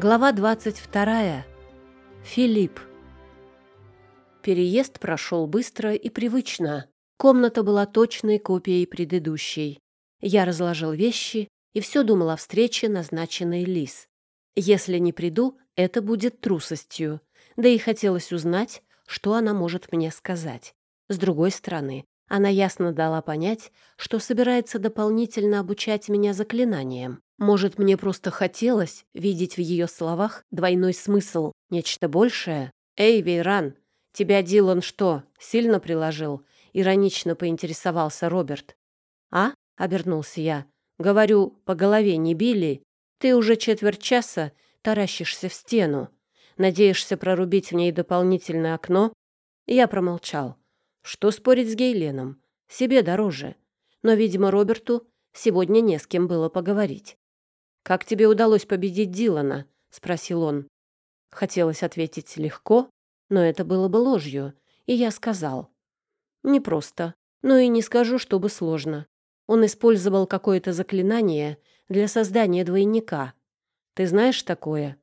Глава 22. Филипп. Переезд прошел быстро и привычно. Комната была точной копией предыдущей. Я разложил вещи и все думал о встрече, назначенной Лис. Если не приду, это будет трусостью. Да и хотелось узнать, что она может мне сказать. С другой стороны, она ясно дала понять, что собирается дополнительно обучать меня заклинаниям. Может, мне просто хотелось видеть в ее словах двойной смысл, нечто большее? «Эй, Вейран, тебя Дилан что, сильно приложил?» — иронично поинтересовался Роберт. «А?» — обернулся я. «Говорю, по голове не били? Ты уже четверть часа таращишься в стену. Надеешься прорубить в ней дополнительное окно?» Я промолчал. Что спорить с Гейленом? Себе дороже. Но, видимо, Роберту сегодня не с кем было поговорить. «Как тебе удалось победить Дилана?» — спросил он. Хотелось ответить легко, но это было бы ложью, и я сказал. «Непросто, но и не скажу, чтобы сложно. Он использовал какое-то заклинание для создания двойника. Ты знаешь такое?»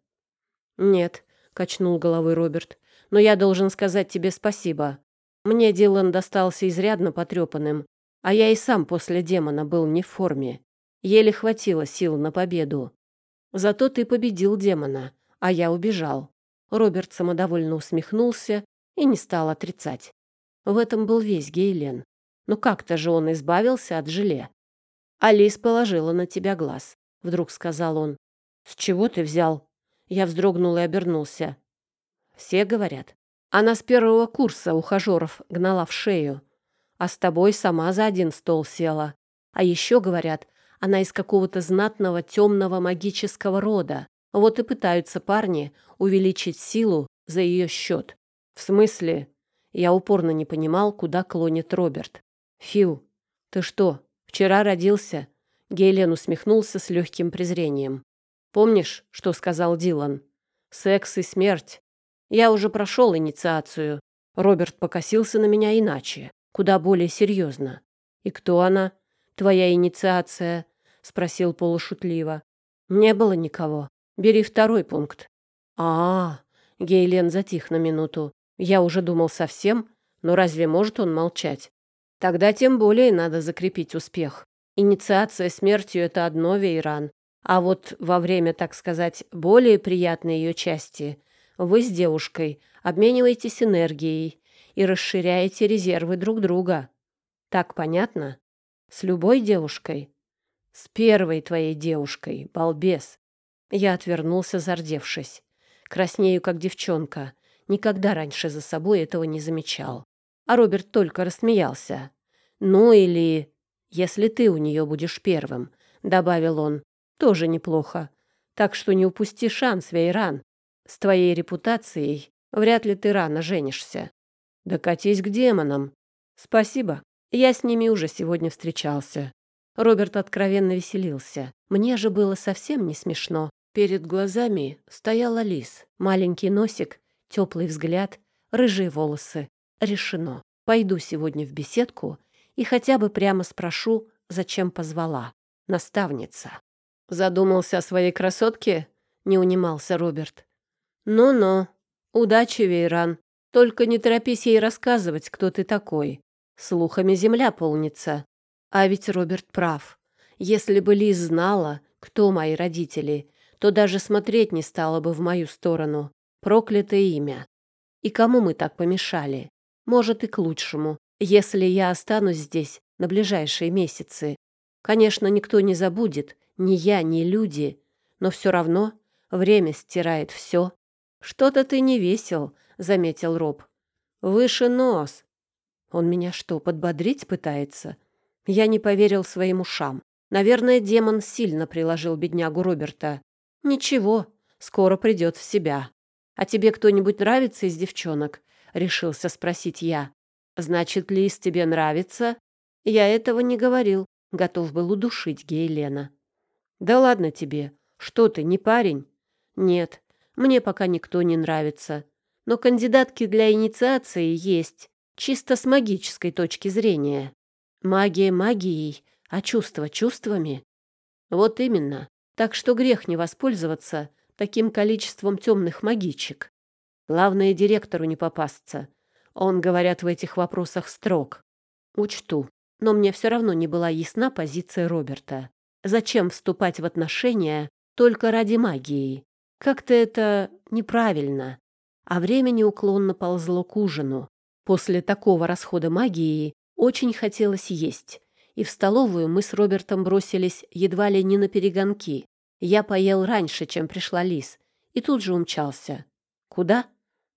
«Нет», — качнул головой Роберт, «но я должен сказать тебе спасибо. Мне Дилан достался изрядно потрепанным, а я и сам после демона был не в форме. Еле хватило сил на победу. Зато ты победил демона, а я убежал. Роберт самодовольно усмехнулся и не стал отрицать. В этом был весь Гейлен. Но как-то же он избавился от желе. Алис положила на тебя глаз, вдруг сказал он. С чего ты взял? Я вздрогнул и обернулся. Все говорят. Она с первого курса ухажеров гнала в шею, а с тобой сама за один стол села. А еще говорят, она из какого-то знатного темного магического рода. Вот и пытаются парни увеличить силу за ее счет. В смысле? Я упорно не понимал, куда клонит Роберт. Фил, ты что, вчера родился? Гейлен усмехнулся с легким презрением. Помнишь, что сказал Дилан? Секс и смерть. Я уже прошел инициацию. Роберт покосился на меня иначе, куда более серьезно. И кто она? Твоя инициация? Спросил полушутливо. Не было никого. Бери второй пункт. А, -а, -а Гейлен затих на минуту. Я уже думал совсем, но разве может он молчать? Тогда тем более надо закрепить успех. Инициация смертью это одно, Вейран. А вот во время, так сказать, более приятной ее части вы с девушкой обмениваетесь энергией и расширяете резервы друг друга. Так понятно? С любой девушкой с первой твоей девушкой, балбес. Я отвернулся, зардевшись. Краснею, как девчонка. Никогда раньше за собой этого не замечал. А Роберт только рассмеялся. «Ну или... если ты у нее будешь первым», — добавил он. «Тоже неплохо. Так что не упусти шанс, Вейран. С твоей репутацией вряд ли ты рано женишься. Докатись к демонам. Спасибо. Я с ними уже сегодня встречался. Роберт откровенно веселился. Мне же было совсем не смешно. Перед глазами стояла лис. Маленький носик, теплый взгляд, рыжие волосы. Решено. Пойду сегодня в беседку и хотя бы прямо спрошу, зачем позвала. Наставница. Задумался о своей красотке? Не унимался Роберт. Ну-ну. Удачи, Вейран. Только не торопись ей рассказывать, кто ты такой. Слухами земля полнится. А ведь Роберт прав. Если бы Лиз знала, кто мои родители, то даже смотреть не стала бы в мою сторону. Проклятое имя. И кому мы так помешали? Может, и к лучшему, если я останусь здесь на ближайшие месяцы. Конечно, никто не забудет, ни я, ни люди, но все равно время стирает все. Что-то ты не весел, заметил Роб. Выше нос. Он меня что, подбодрить пытается? Я не поверил своим ушам. Наверное, демон сильно приложил беднягу Роберта. Ничего, скоро придет в себя. А тебе кто-нибудь нравится из девчонок? Решился спросить я. Значит, Лис тебе нравится? Я этого не говорил. Готов был удушить Гейлена. Да ладно тебе. Что ты, не парень? Нет, мне пока никто не нравится. Но кандидатки для инициации есть, чисто с магической точки зрения. Магия магией, а чувства чувствами. Вот именно. Так что грех не воспользоваться таким количеством темных магичек. Главное, директору не попасться. Он, говорят, в этих вопросах строг. Учту. Но мне все равно не была ясна позиция Роберта. Зачем вступать в отношения только ради магии? Как-то это неправильно. А время неуклонно ползло к ужину. После такого расхода магии очень хотелось есть. И в столовую мы с Робертом бросились едва ли не на перегонки. Я поел раньше, чем пришла Лис, и тут же умчался. Куда?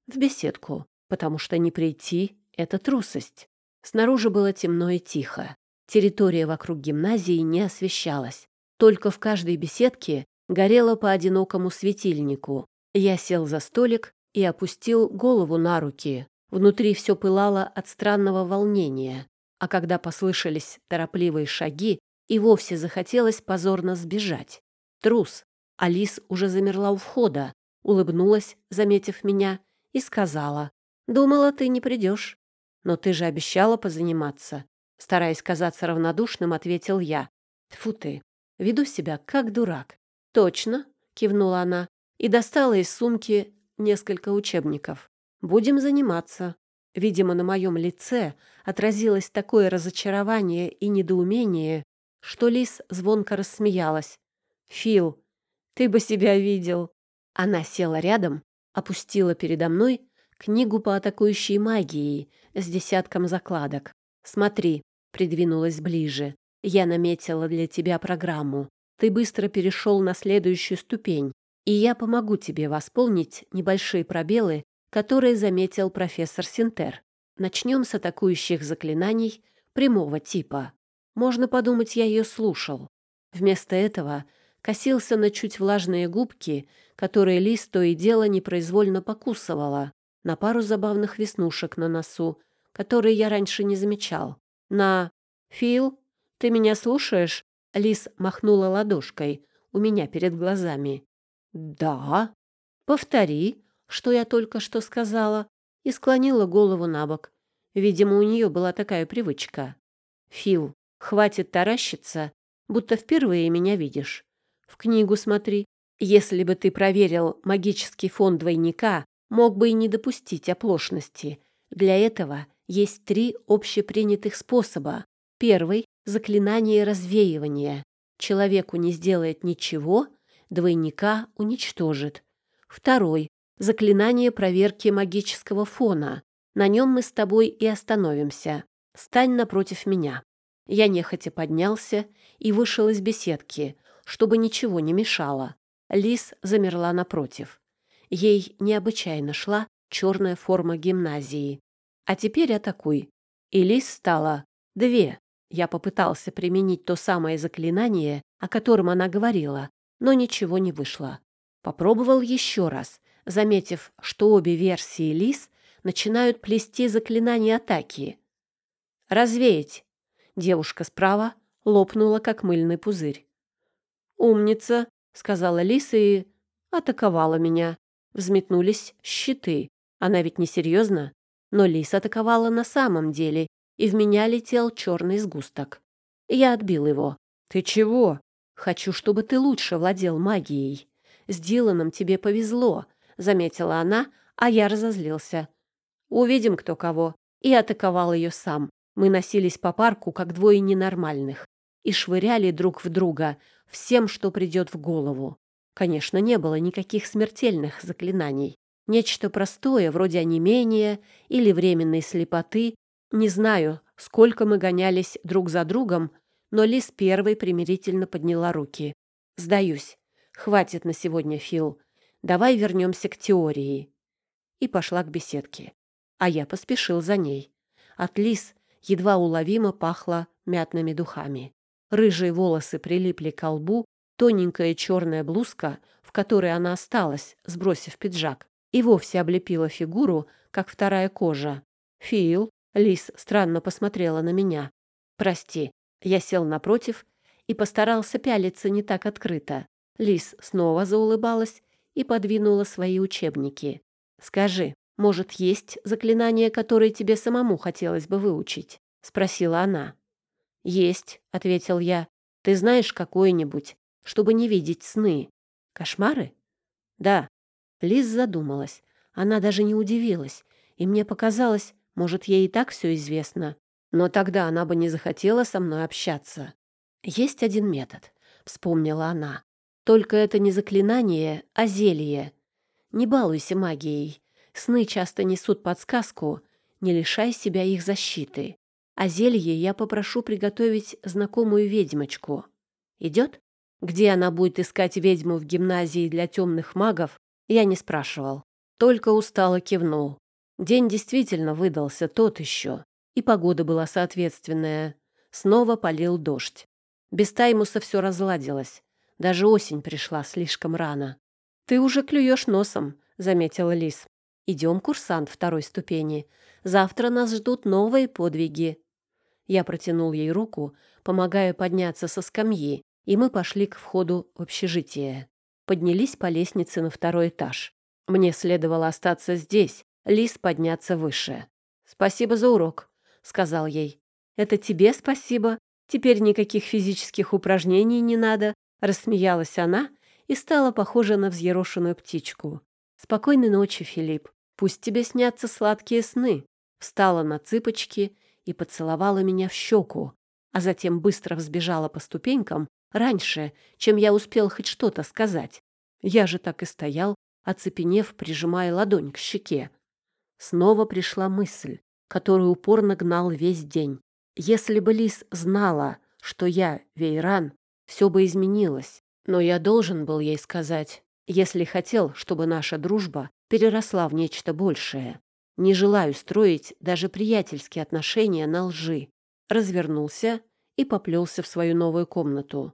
В беседку, потому что не прийти — это трусость. Снаружи было темно и тихо. Территория вокруг гимназии не освещалась. Только в каждой беседке горело по одинокому светильнику. Я сел за столик и опустил голову на руки. Внутри все пылало от странного волнения. А когда послышались торопливые шаги, и вовсе захотелось позорно сбежать. Трус. Алис уже замерла у входа, улыбнулась, заметив меня, и сказала, «Думала, ты не придешь». «Но ты же обещала позаниматься». Стараясь казаться равнодушным, ответил я. «Тьфу ты, веду себя как дурак». «Точно», — кивнула она и достала из сумки несколько учебников. «Будем заниматься». Видимо, на моем лице отразилось такое разочарование и недоумение, что Лис звонко рассмеялась. «Фил, ты бы себя видел!» Она села рядом, опустила передо мной книгу по атакующей магии с десятком закладок. «Смотри», — придвинулась ближе, — «я наметила для тебя программу. Ты быстро перешел на следующую ступень, и я помогу тебе восполнить небольшие пробелы, которые заметил профессор Синтер. Начнем с атакующих заклинаний прямого типа. Можно подумать, я ее слушал. Вместо этого косился на чуть влажные губки, которые Лис то и дело непроизвольно покусывала, на пару забавных веснушек на носу, которые я раньше не замечал. На «Фил, ты меня слушаешь?» Лис махнула ладошкой у меня перед глазами. «Да». «Повтори, что я только что сказала», и склонила голову на бок. Видимо, у нее была такая привычка. «Фил, хватит таращиться, будто впервые меня видишь. В книгу смотри. Если бы ты проверил магический фон двойника, мог бы и не допустить оплошности. Для этого есть три общепринятых способа. Первый — заклинание развеивания. Человеку не сделает ничего, двойника уничтожит. Второй — заклинание проверки магического фона. На нем мы с тобой и остановимся. Стань напротив меня. Я нехотя поднялся и вышел из беседки, чтобы ничего не мешало. Лис замерла напротив. Ей необычайно шла черная форма гимназии. А теперь атакуй. И лис стала две. Я попытался применить то самое заклинание, о котором она говорила, но ничего не вышло. Попробовал еще раз, заметив, что обе версии лис начинают плести заклинание атаки. «Развеять!» Девушка справа лопнула, как мыльный пузырь. «Умница!» — сказала Лиса и атаковала меня. Взметнулись щиты. Она ведь не серьезно. Но Лис атаковала на самом деле, и в меня летел черный сгусток. Я отбил его. «Ты чего?» «Хочу, чтобы ты лучше владел магией. С Диланом тебе повезло», — заметила она, а я разозлился. «Увидим, кто кого». И атаковал ее сам. Мы носились по парку, как двое ненормальных, и швыряли друг в друга всем, что придет в голову. Конечно, не было никаких смертельных заклинаний. Нечто простое, вроде онемения или временной слепоты. Не знаю, сколько мы гонялись друг за другом, но Лис первой примирительно подняла руки. «Сдаюсь. Хватит на сегодня, Фил. Давай вернемся к теории». И пошла к беседке. А я поспешил за ней. От Лис едва уловимо пахло мятными духами. Рыжие волосы прилипли к лбу, тоненькая черная блузка, в которой она осталась, сбросив пиджак, и вовсе облепила фигуру, как вторая кожа. «Фил», — Лис странно посмотрела на меня. «Прости». Я сел напротив и постарался пялиться не так открыто. Лис снова заулыбалась и подвинула свои учебники. «Скажи, «Может, есть заклинание, которое тебе самому хотелось бы выучить?» — спросила она. «Есть», — ответил я. «Ты знаешь какое-нибудь, чтобы не видеть сны? Кошмары?» Да. Лиз задумалась. Она даже не удивилась. И мне показалось, может, ей и так все известно. Но тогда она бы не захотела со мной общаться. Есть один метод, вспомнила она. Только это не заклинание, а зелье. Не балуйся магией. Сны часто несут подсказку. Не лишай себя их защиты. А зелье я попрошу приготовить знакомую ведьмочку. Идет? Где она будет искать ведьму в гимназии для темных магов, я не спрашивал. Только устало кивнул. День действительно выдался тот еще. И погода была соответственная. Снова полил дождь. Без таймуса все разладилось. Даже осень пришла слишком рано. «Ты уже клюешь носом», — заметила Лис. «Идем, курсант второй ступени. Завтра нас ждут новые подвиги». Я протянул ей руку, помогая подняться со скамьи, и мы пошли к входу в общежитие. Поднялись по лестнице на второй этаж. Мне следовало остаться здесь, Лис подняться выше. «Спасибо за урок», — сказал ей. «Это тебе спасибо. Теперь никаких физических упражнений не надо», — рассмеялась она и стала похожа на взъерошенную птичку. «Спокойной ночи, Филипп. Пусть тебе снятся сладкие сны». Встала на цыпочки и поцеловала меня в щеку, а затем быстро взбежала по ступенькам раньше, чем я успел хоть что-то сказать. Я же так и стоял, оцепенев, прижимая ладонь к щеке. Снова пришла мысль, которую упорно гнал весь день. Если бы Лис знала, что я Вейран, все бы изменилось. Но я должен был ей сказать, если хотел, чтобы наша дружба переросла в нечто большее. Не желаю строить даже приятельские отношения на лжи. Развернулся и поплелся в свою новую комнату.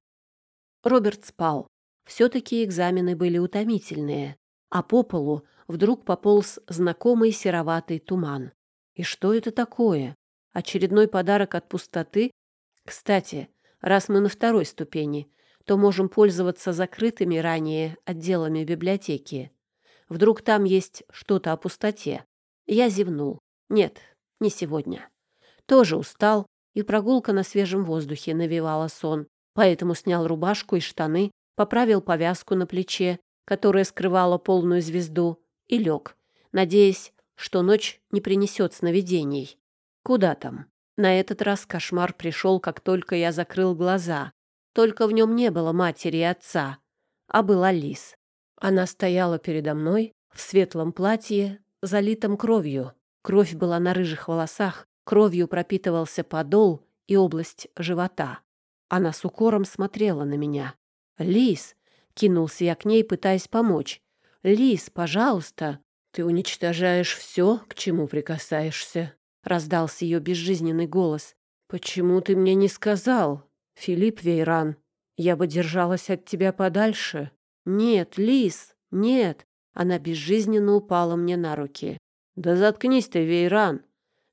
Роберт спал. Все-таки экзамены были утомительные, а по полу вдруг пополз знакомый сероватый туман. И что это такое? Очередной подарок от пустоты? Кстати, раз мы на второй ступени, то можем пользоваться закрытыми ранее отделами библиотеки. Вдруг там есть что-то о пустоте. Я зевнул. Нет, не сегодня. Тоже устал, и прогулка на свежем воздухе навевала сон поэтому снял рубашку и штаны, поправил повязку на плече, которая скрывала полную звезду, и лег, надеясь, что ночь не принесет сновидений. Куда там? На этот раз кошмар пришел, как только я закрыл глаза. Только в нем не было матери и отца, а была Лис. Она стояла передо мной в светлом платье, залитом кровью. Кровь была на рыжих волосах, кровью пропитывался подол и область живота. Она с укором смотрела на меня. «Лис!» — кинулся я к ней, пытаясь помочь. «Лис, пожалуйста!» «Ты уничтожаешь все, к чему прикасаешься», — раздался ее безжизненный голос. «Почему ты мне не сказал, Филипп Вейран? Я бы держалась от тебя подальше». «Нет, Лис, нет!» Она безжизненно упала мне на руки. «Да заткнись ты, Вейран!»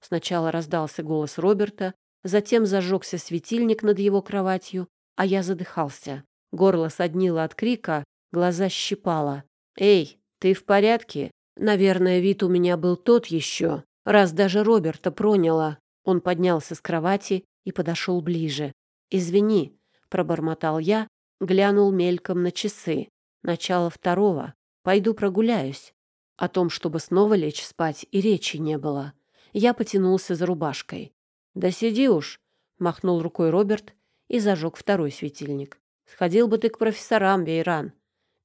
Сначала раздался голос Роберта, Затем зажегся светильник над его кроватью, а я задыхался. Горло соднило от крика, глаза щипало. «Эй, ты в порядке?» Наверное, вид у меня был тот еще, раз даже Роберта проняло. Он поднялся с кровати и подошел ближе. «Извини», — пробормотал я, глянул мельком на часы. Начало второго. Пойду прогуляюсь. О том, чтобы снова лечь спать, и речи не было. Я потянулся за рубашкой. «Да сиди уж», — махнул рукой Роберт и зажег второй светильник. «Сходил бы ты к профессорам, Вейран.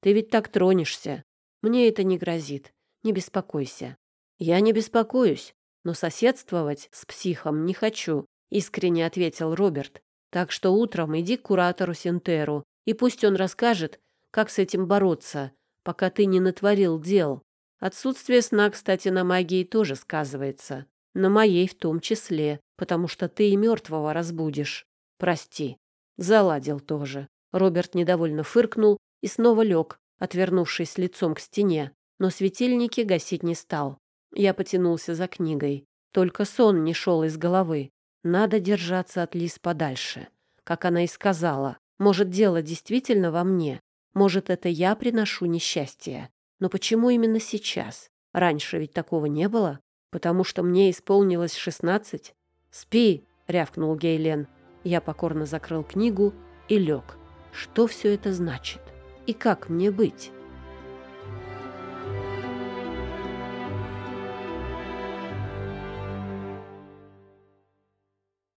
Ты ведь так тронешься. Мне это не грозит. Не беспокойся». «Я не беспокоюсь, но соседствовать с психом не хочу», — искренне ответил Роберт. «Так что утром иди к куратору Синтеру, и пусть он расскажет, как с этим бороться, пока ты не натворил дел. Отсутствие сна, кстати, на магии тоже сказывается. На моей в том числе потому что ты и мертвого разбудишь. Прости. Заладил тоже. Роберт недовольно фыркнул и снова лег, отвернувшись лицом к стене, но светильники гасить не стал. Я потянулся за книгой. Только сон не шел из головы. Надо держаться от Лис подальше. Как она и сказала. Может, дело действительно во мне. Может, это я приношу несчастье. Но почему именно сейчас? Раньше ведь такого не было. Потому что мне исполнилось шестнадцать. «Спи!» — рявкнул Гейлен. Я покорно закрыл книгу и лег. Что все это значит? И как мне быть?